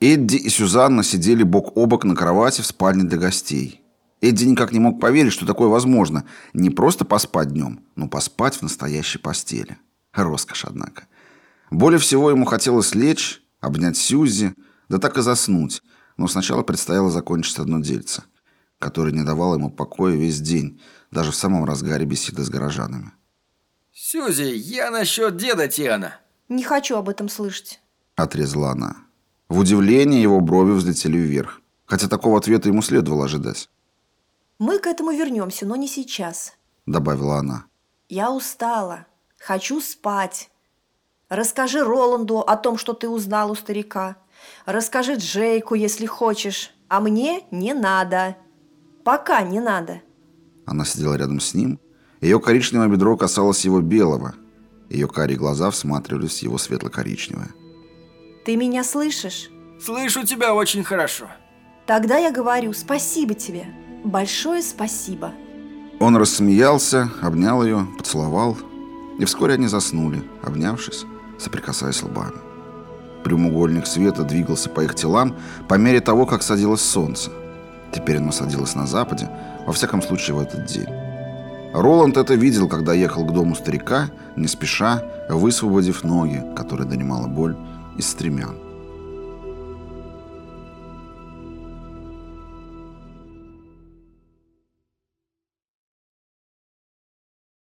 Эдди и Сюзанна сидели бок о бок на кровати в спальне для гостей. Эдди никак не мог поверить, что такое возможно. Не просто поспать днем, но поспать в настоящей постели. Роскошь, однако. Более всего ему хотелось лечь, обнять Сьюзи, да так и заснуть. Но сначала предстояло закончить одно дельце, которое не давало ему покоя весь день, даже в самом разгаре беседы с горожанами. Сюзи, я насчет деда Тиана. Не хочу об этом слышать. Отрезала она. В удивлении его брови взлетели вверх, хотя такого ответа ему следовало ожидать. Мы к этому вернемся, но не сейчас. Добавила она. Я устала. Хочу спать. Расскажи Роланду о том, что ты узнал у старика. Расскажи Джейку, если хочешь. А мне не надо. Пока не надо. Она сидела рядом с ним. Ее коричневое бедро касалось его белого. Ее карие глаза всматривались в его светло-коричневое. Ты меня слышишь? Слышу тебя очень хорошо. Тогда я говорю спасибо тебе. Большое спасибо. Он рассмеялся, обнял ее, поцеловал. И вскоре они заснули, обнявшись, соприкасаясь лбами. Прямоугольник света двигался по их телам по мере того, как садилось солнце. Теперь оно садилось на западе, во всяком случае в этот день. Роланд это видел, когда ехал к дому старика, не спеша, высвободив ноги, которые донимала боль, из стремян.